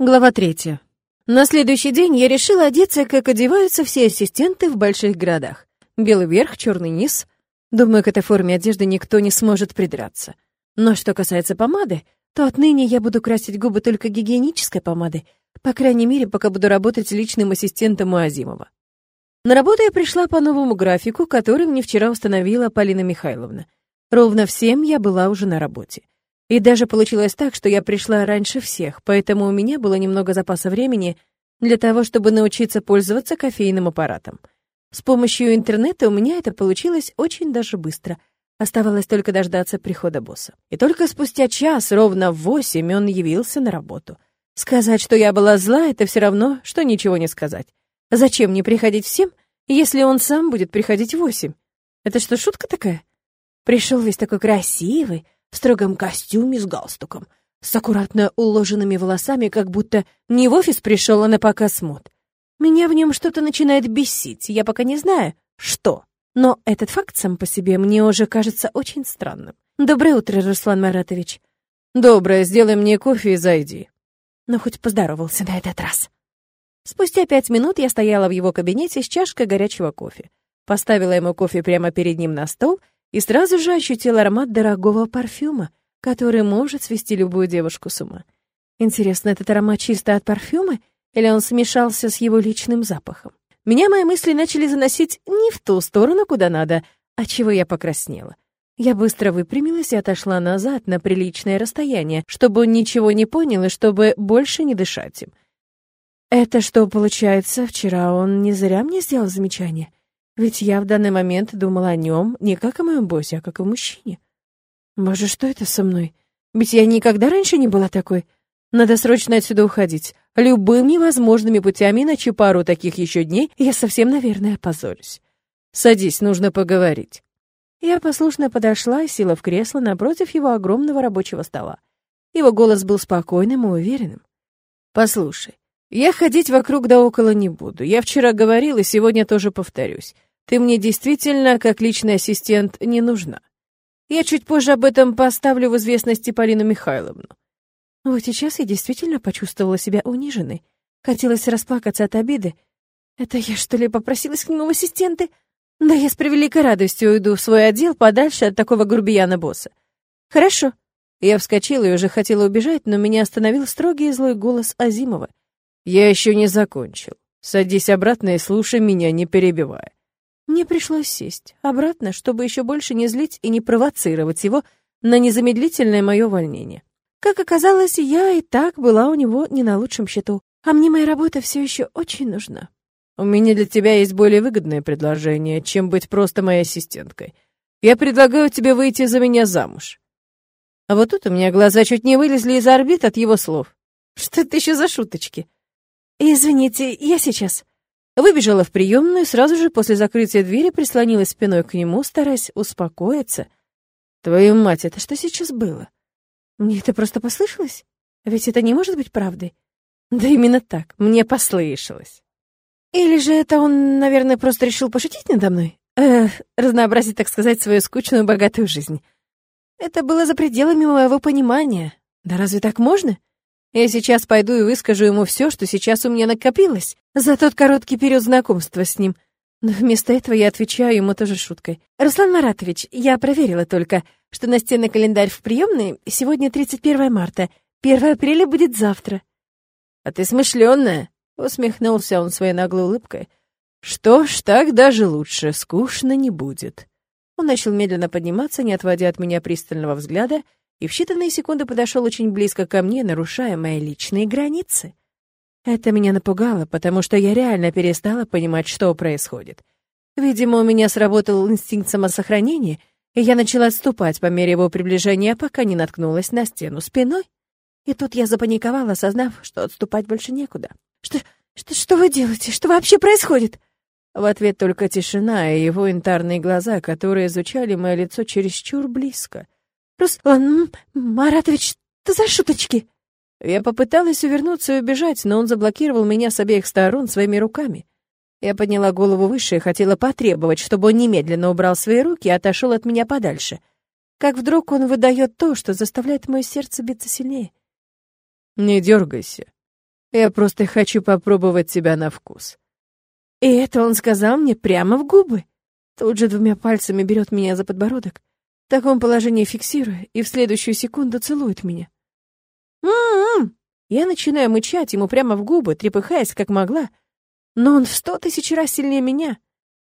Глава третья. На следующий день я решила одеться, как одеваются все ассистенты в больших городах. Белый верх, черный низ. Думаю, к этой форме одежды никто не сможет придраться. Но что касается помады, то отныне я буду красить губы только гигиенической помадой, по крайней мере, пока буду работать личным ассистентом у Азимова. На работу я пришла по новому графику, который мне вчера установила Полина Михайловна. Ровно в семь я была уже на работе. И даже получилось так, что я пришла раньше всех, поэтому у меня было немного запаса времени для того, чтобы научиться пользоваться кофейным аппаратом. С помощью интернета у меня это получилось очень даже быстро. Оставалось только дождаться прихода босса. И только спустя час, ровно в восемь, он явился на работу. Сказать, что я была зла, это все равно, что ничего не сказать. Зачем мне приходить всем, если он сам будет приходить в восемь? Это что, шутка такая? Пришел весь такой красивый, в строгом костюме с галстуком, с аккуратно уложенными волосами, как будто не в офис пришел, а на показ мод. Меня в нем что-то начинает бесить, я пока не знаю, что. Но этот факт сам по себе мне уже кажется очень странным. Доброе утро, Руслан Маратович. Доброе, сделай мне кофе и зайди. Ну, хоть поздоровался на этот раз. Спустя пять минут я стояла в его кабинете с чашкой горячего кофе. Поставила ему кофе прямо перед ним на стол и сразу же ощутил аромат дорогого парфюма, который может свести любую девушку с ума. Интересно, этот аромат чисто от парфюма или он смешался с его личным запахом? Меня мои мысли начали заносить не в ту сторону, куда надо, от чего я покраснела. Я быстро выпрямилась и отошла назад на приличное расстояние, чтобы он ничего не понял и чтобы больше не дышать им. Это что, получается, вчера он не зря мне сделал замечание? Ведь я в данный момент думала о нем не как о моем боссе, а как о мужчине. Боже, что это со мной? Ведь я никогда раньше не была такой. Надо срочно отсюда уходить. Любыми возможными путями, иначе пару таких еще дней я совсем, наверное, опозорюсь. Садись, нужно поговорить. Я послушно подошла и села в кресло напротив его огромного рабочего стола. Его голос был спокойным и уверенным. «Послушай, я ходить вокруг да около не буду. Я вчера говорил и сегодня тоже повторюсь. Ты мне действительно, как личный ассистент, не нужна. Я чуть позже об этом поставлю в известность Полину Михайловну. Вот сейчас я действительно почувствовала себя униженной. Хотелось расплакаться от обиды. Это я, что ли, попросилась к нему в ассистенты? Да я с превеликой радостью уйду в свой отдел подальше от такого грубияна-босса. Хорошо. Я вскочила и уже хотела убежать, но меня остановил строгий и злой голос Азимова. Я еще не закончил. Садись обратно и слушай меня, не перебивая. Мне пришлось сесть обратно, чтобы еще больше не злить и не провоцировать его на незамедлительное мое увольнение. Как оказалось, я и так была у него не на лучшем счету, а мне моя работа все еще очень нужна. У меня для тебя есть более выгодное предложение, чем быть просто моей ассистенткой. Я предлагаю тебе выйти за меня замуж. А вот тут у меня глаза чуть не вылезли из орбит от его слов. Что это еще за шуточки? Извините, я сейчас. Выбежала в приемную, сразу же после закрытия двери прислонилась спиной к нему, стараясь успокоиться. Твою мать, это что сейчас было? Мне это просто послышалось? Ведь это не может быть правдой. Да именно так, мне послышалось. Или же это он, наверное, просто решил пошутить надо мной? Эх, разнообразить, так сказать, свою скучную богатую жизнь. Это было за пределами моего понимания. Да разве так можно? Я сейчас пойду и выскажу ему все, что сейчас у меня накопилось за тот короткий период знакомства с ним. Но вместо этого я отвечаю ему тоже шуткой. «Руслан Маратович, я проверила только, что настенный календарь в приемной сегодня 31 марта, 1 апреля будет завтра». «А ты смышленная», — усмехнулся он своей наглой улыбкой. «Что ж, так даже лучше, скучно не будет». Он начал медленно подниматься, не отводя от меня пристального взгляда, и в считанные секунды подошел очень близко ко мне, нарушая мои личные границы. Это меня напугало, потому что я реально перестала понимать, что происходит. Видимо, у меня сработал инстинкт самосохранения, и я начала отступать по мере его приближения, пока не наткнулась на стену спиной. И тут я запаниковала, осознав, что отступать больше некуда. «Что, что, что вы делаете? Что вообще происходит?» В ответ только тишина и его янтарные глаза, которые изучали мое лицо чересчур близко — «Руслан Маратович, ты за шуточки?» Я попыталась увернуться и убежать, но он заблокировал меня с обеих сторон своими руками. Я подняла голову выше и хотела потребовать, чтобы он немедленно убрал свои руки и отошел от меня подальше. Как вдруг он выдает то, что заставляет мое сердце биться сильнее. «Не дергайся». Я просто хочу попробовать тебя на вкус. И это он сказал мне прямо в губы. Тут же двумя пальцами берет меня за подбородок, в таком положении фиксируя, и в следующую секунду целует меня. «М-м-м!» Я начинаю мычать ему прямо в губы, трепыхаясь как могла, но он в сто тысяч раз сильнее меня.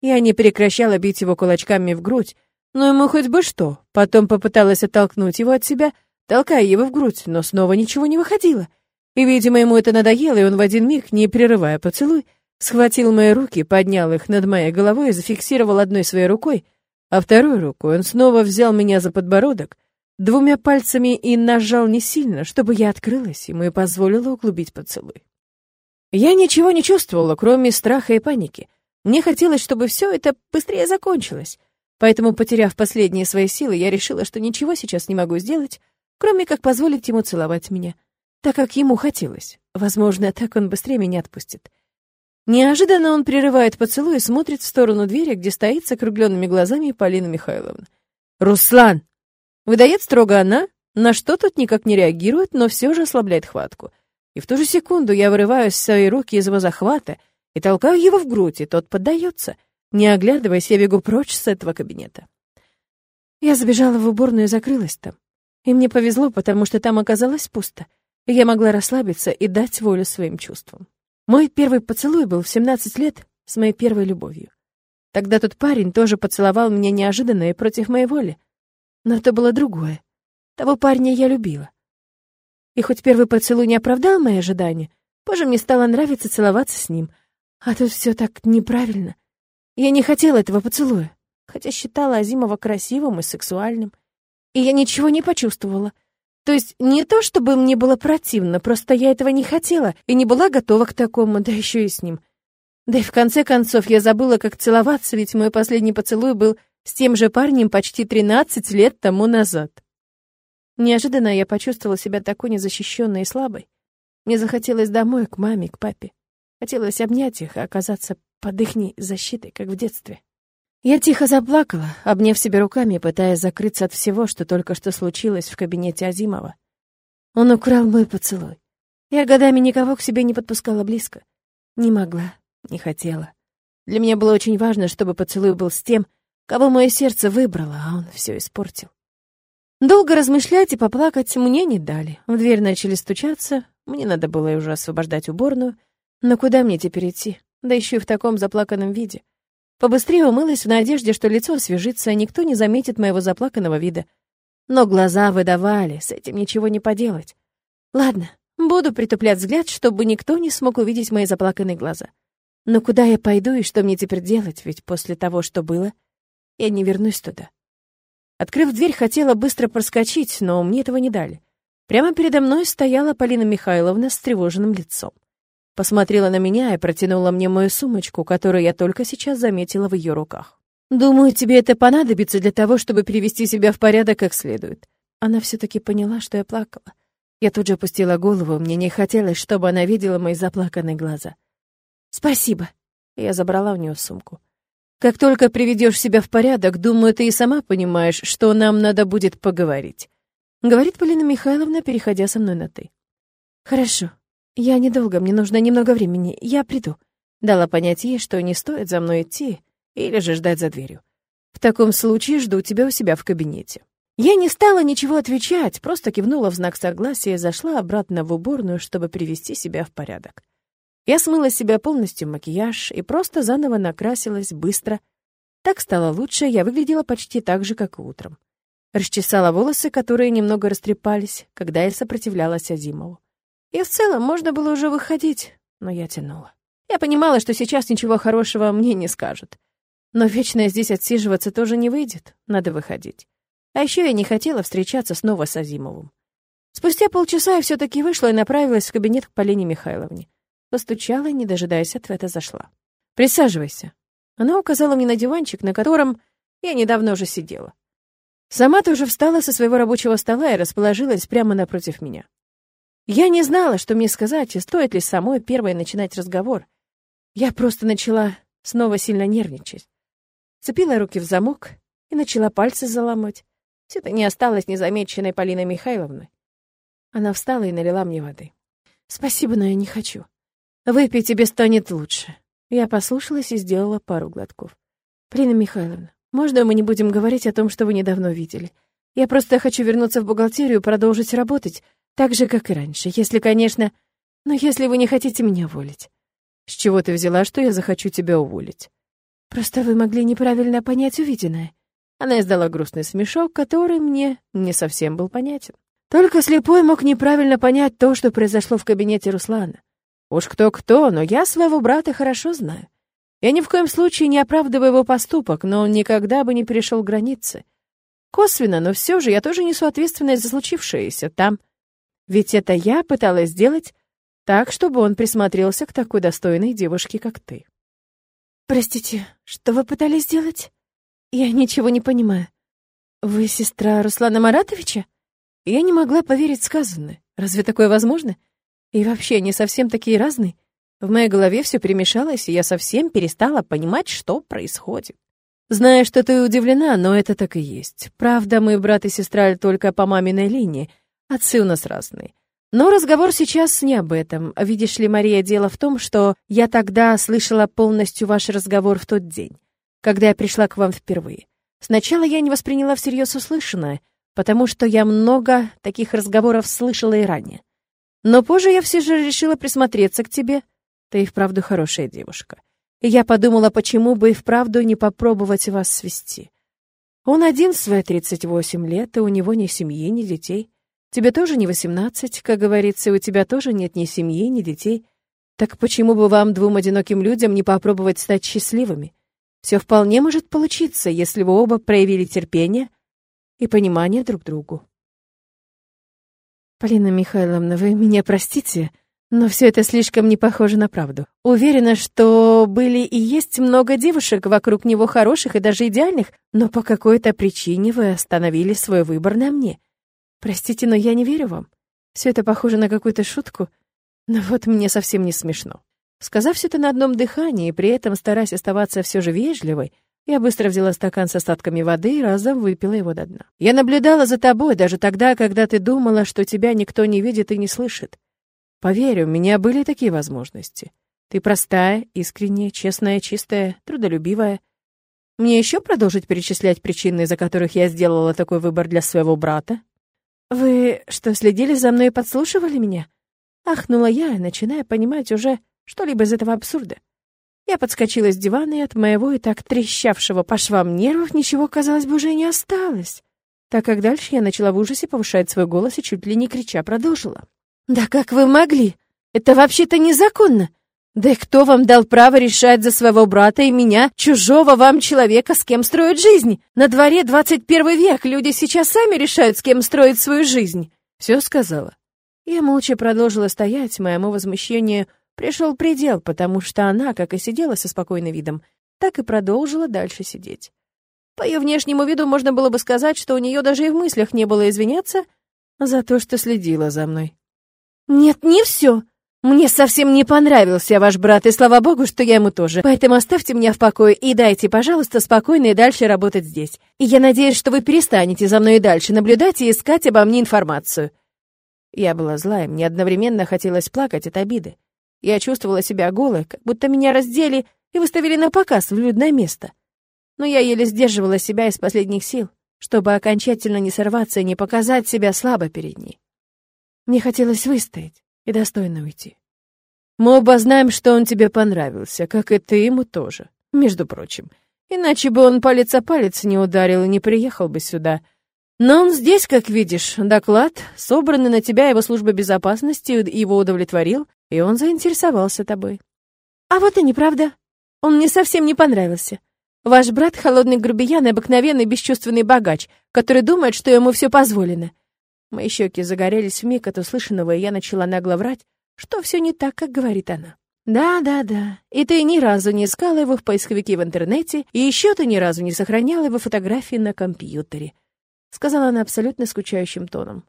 Я не прекращала бить его кулачками в грудь, но ему хоть бы что. Потом попыталась оттолкнуть его от себя, толкая его в грудь, но снова ничего не выходило. И, видимо, ему это надоело, и он в один миг, не прерывая поцелуй, схватил мои руки, поднял их над моей головой и зафиксировал одной своей рукой, а второй рукой он снова взял меня за подбородок, двумя пальцами и нажал не сильно, чтобы я открылась ему и позволила углубить поцелуй. Я ничего не чувствовала, кроме страха и паники. Мне хотелось, чтобы все это быстрее закончилось. Поэтому, потеряв последние свои силы, я решила, что ничего сейчас не могу сделать, кроме как позволить ему целовать меня, так как ему хотелось. Возможно, так он быстрее меня отпустит. Неожиданно он прерывает поцелуй и смотрит в сторону двери, где стоит с округленными глазами Полина Михайловна. «Руслан!» Выдает строго она, на что тот никак не реагирует, но все же ослабляет хватку. И в ту же секунду я вырываю свои руки из его захвата и толкаю его в грудь, и тот поддается. Не оглядываясь, я бегу прочь с этого кабинета. Я забежала в уборную и закрылась там. И мне повезло, потому что там оказалось пусто, я могла расслабиться и дать волю своим чувствам. Мой первый поцелуй был в 17 лет с моей первой любовью. Тогда тот парень тоже поцеловал меня неожиданно и против моей воли. Но это было другое. Того парня я любила. И хоть первый поцелуй не оправдал мои ожидания, позже мне стало нравиться целоваться с ним. А тут все так неправильно. Я не хотела этого поцелуя, хотя считала Азимова красивым и сексуальным. И я ничего не почувствовала. То есть не то, чтобы мне было противно, просто я этого не хотела и не была готова к такому, да еще и с ним. Да и в конце концов я забыла, как целоваться, ведь мой последний поцелуй был с тем же парнем почти 13 лет тому назад. Неожиданно я почувствовала себя такой незащищенной и слабой. Мне захотелось домой, к маме, к папе. Хотелось обнять их и оказаться под их защитой, как в детстве. Я тихо заплакала, обняв себя руками, пытаясь закрыться от всего, что только что случилось в кабинете Азимова. Он украл мой поцелуй. Я годами никого к себе не подпускала близко. Не могла, не хотела. Для меня было очень важно, чтобы поцелуй был с тем, кого мое сердце выбрало, а он все испортил. Долго размышлять и поплакать мне не дали. В дверь начали стучаться, мне надо было уже освобождать уборную. Но куда мне теперь идти? Да еще и в таком заплаканном виде. Побыстрее умылась в надежде, что лицо освежится, и никто не заметит моего заплаканного вида. Но глаза выдавали, с этим ничего не поделать. Ладно, буду притуплять взгляд, чтобы никто не смог увидеть мои заплаканные глаза. Но куда я пойду и что мне теперь делать, ведь после того, что было, я не вернусь туда. Открыв дверь, хотела быстро проскочить, но мне этого не дали. Прямо передо мной стояла Полина Михайловна с тревоженным лицом посмотрела на меня и протянула мне мою сумочку, которую я только сейчас заметила в ее руках. «Думаю, тебе это понадобится для того, чтобы привести себя в порядок как следует». Она все-таки поняла, что я плакала. Я тут же опустила голову, мне не хотелось, чтобы она видела мои заплаканные глаза. «Спасибо». Я забрала у нее сумку. «Как только приведешь себя в порядок, думаю, ты и сама понимаешь, что нам надо будет поговорить», — говорит Полина Михайловна, переходя со мной на «ты». «Хорошо», «Я недолго, мне нужно немного времени, я приду». Дала понять ей, что не стоит за мной идти или же ждать за дверью. «В таком случае жду тебя у себя в кабинете». Я не стала ничего отвечать, просто кивнула в знак согласия и зашла обратно в уборную, чтобы привести себя в порядок. Я смыла с себя полностью макияж и просто заново накрасилась быстро. Так стало лучше, я выглядела почти так же, как и утром. Расчесала волосы, которые немного растрепались, когда я сопротивлялась Азимову. И в целом можно было уже выходить, но я тянула. Я понимала, что сейчас ничего хорошего мне не скажут. Но вечно здесь отсиживаться тоже не выйдет, надо выходить. А еще я не хотела встречаться снова с Азимовым. Спустя полчаса я все-таки вышла и направилась в кабинет к Полине Михайловне. Постучала и, не дожидаясь ответа, зашла. «Присаживайся». Она указала мне на диванчик, на котором я недавно уже сидела. Сама тоже встала со своего рабочего стола и расположилась прямо напротив меня. Я не знала, что мне сказать, и стоит ли самой первой начинать разговор. Я просто начала снова сильно нервничать. Цепила руки в замок и начала пальцы заламывать. Все это не осталось незамеченной Полиной Михайловной. Она встала и налила мне воды. Спасибо, но я не хочу. Выпей, тебе станет лучше. Я послушалась и сделала пару глотков. Полина Михайловна, можно мы не будем говорить о том, что вы недавно видели? Я просто хочу вернуться в бухгалтерию продолжить работать, так же, как и раньше, если, конечно... Но если вы не хотите меня уволить. С чего ты взяла, что я захочу тебя уволить? Просто вы могли неправильно понять увиденное. Она издала грустный смешок, который мне не совсем был понятен. Только слепой мог неправильно понять то, что произошло в кабинете Руслана. Уж кто-кто, но я своего брата хорошо знаю. Я ни в коем случае не оправдываю его поступок, но он никогда бы не перешел границы. Косвенно, но все же я тоже несу ответственность за случившееся там. Ведь это я пыталась сделать так, чтобы он присмотрелся к такой достойной девушке, как ты. Простите, что вы пытались сделать? Я ничего не понимаю. Вы сестра Руслана Маратовича? Я не могла поверить сказанное. Разве такое возможно? И вообще, они совсем такие разные. В моей голове все перемешалось, и я совсем перестала понимать, что происходит. Знаю, что ты удивлена, но это так и есть. Правда, мы брат и сестра только по маминой линии. Отцы у нас разные. Но разговор сейчас не об этом. Видишь ли, Мария, дело в том, что я тогда слышала полностью ваш разговор в тот день, когда я пришла к вам впервые. Сначала я не восприняла всерьез услышанное, потому что я много таких разговоров слышала и ранее. Но позже я все же решила присмотреться к тебе. Ты и вправду хорошая девушка. И я подумала, почему бы и вправду не попробовать вас свести. Он один в свои 38 лет, и у него ни семьи, ни детей. Тебе тоже не 18, как говорится, у тебя тоже нет ни семьи, ни детей. Так почему бы вам, двум одиноким людям, не попробовать стать счастливыми? Все вполне может получиться, если вы оба проявили терпение и понимание друг другу. Полина Михайловна, вы меня простите, но все это слишком не похоже на правду. Уверена, что были и есть много девушек вокруг него хороших и даже идеальных, но по какой-то причине вы остановили свой выбор на мне. Простите, но я не верю вам. Все это похоже на какую-то шутку, но вот мне совсем не смешно. Сказав все это на одном дыхании, и при этом стараясь оставаться все же вежливой, я быстро взяла стакан с остатками воды и разом выпила его до дна. Я наблюдала за тобой даже тогда, когда ты думала, что тебя никто не видит и не слышит. Поверь, у меня были такие возможности. Ты простая, искренняя, честная, чистая, трудолюбивая. Мне еще продолжить перечислять причины, из-за которых я сделала такой выбор для своего брата? Вы что, следили за мной и подслушивали меня? Ахнула я, начиная понимать уже что-либо из этого абсурда. Я подскочила с дивана, и от моего и так трещавшего по швам нервов ничего, казалось бы, уже не осталось. Так как дальше я начала в ужасе повышать свой голос и чуть ли не крича продолжила. «Да как вы могли? Это вообще-то незаконно! Да и кто вам дал право решать за своего брата и меня, чужого вам человека, с кем строить жизнь? На дворе 21 век, люди сейчас сами решают, с кем строить свою жизнь!» Все сказала. Я молча продолжила стоять, моему возмущению — пришел предел, потому что она, как и сидела со спокойным видом, так и продолжила дальше сидеть. По ее внешнему виду можно было бы сказать, что у нее даже и в мыслях не было извиняться за то, что следила за мной. «Нет, не все. Мне совсем не понравился ваш брат, и слава богу, что я ему тоже. Поэтому оставьте меня в покое и дайте, пожалуйста, спокойно и дальше работать здесь. И я надеюсь, что вы перестанете за мной и дальше наблюдать и искать обо мне информацию». Я была злая, мне одновременно хотелось плакать от обиды. Я чувствовала себя голой, как будто меня раздели и выставили на показ в людное место. Но я еле сдерживала себя из последних сил, чтобы окончательно не сорваться и не показать себя слабо перед ней. Мне хотелось выстоять и достойно уйти. Мы оба знаем, что он тебе понравился, как и ты ему тоже, между прочим. Иначе бы он палец о палец не ударил и не приехал бы сюда. Но он здесь, как видишь, доклад, собранный на тебя его служба безопасности, его удовлетворил, и он заинтересовался тобой. А вот и неправда. Он мне совсем не понравился. Ваш брат — холодный грубиян и обыкновенный бесчувственный богач, который думает, что ему все позволено. Мои щеки загорелись вмиг от услышанного, и я начала нагло врать, что все не так, как говорит она. «Да, да, да. И ты ни разу не искала его в поисковике в интернете, и еще ты ни разу не сохраняла его фотографии на компьютере», — сказала она абсолютно скучающим тоном.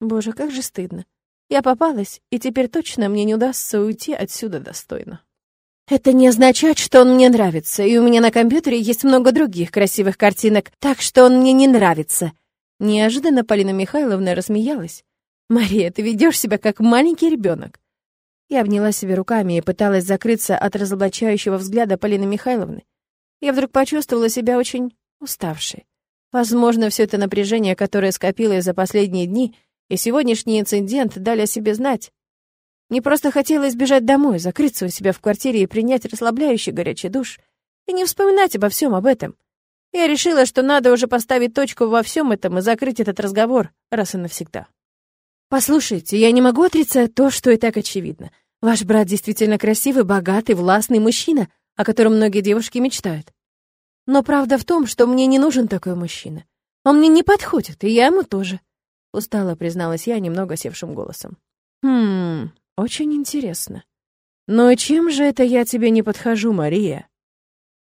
«Боже, как же стыдно. Я попалась, и теперь точно мне не удастся уйти отсюда достойно. Это не означает, что он мне нравится, и у меня на компьютере есть много других красивых картинок, так что он мне не нравится. Неожиданно Полина Михайловна рассмеялась. «Мария, ты ведешь себя как маленький ребенок. Я обняла себя руками и пыталась закрыться от разоблачающего взгляда Полины Михайловны. Я вдруг почувствовала себя очень уставшей. Возможно, все это напряжение, которое скопилось за последние дни, и сегодняшний инцидент дали о себе знать. Мне просто хотелось бежать домой, закрыться у себя в квартире и принять расслабляющий горячий душ, и не вспоминать обо всем об этом. Я решила, что надо уже поставить точку во всем этом и закрыть этот разговор раз и навсегда. Послушайте, я не могу отрицать то, что и так очевидно. Ваш брат действительно красивый, богатый, властный мужчина, о котором многие девушки мечтают. Но правда в том, что мне не нужен такой мужчина. Он мне не подходит, и я ему тоже. Устало призналась я немного севшим голосом. Хм, очень интересно. Но чем же это я тебе не подхожу, Мария?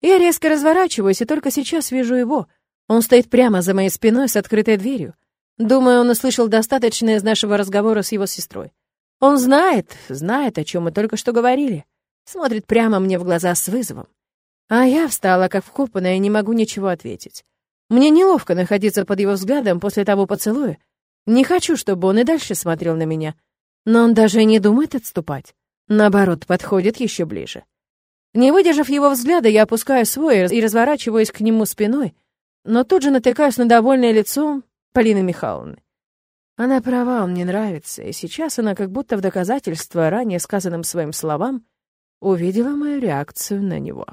Я резко разворачиваюсь и только сейчас вижу его. Он стоит прямо за моей спиной с открытой дверью. Думаю, он услышал достаточно из нашего разговора с его сестрой. Он знает, знает, о чем мы только что говорили. Смотрит прямо мне в глаза с вызовом. А я встала как вкопанная и не могу ничего ответить. Мне неловко находиться под его взглядом после того поцелуя. Не хочу, чтобы он и дальше смотрел на меня. Но он даже не думает отступать. Наоборот, подходит еще ближе. Не выдержав его взгляда, я опускаю свой и разворачиваюсь к нему спиной, но тут же натыкаюсь на довольное лицо Полины Михайловны. Она права, он мне нравится, и сейчас она как будто в доказательство ранее сказанным своим словам увидела мою реакцию на него.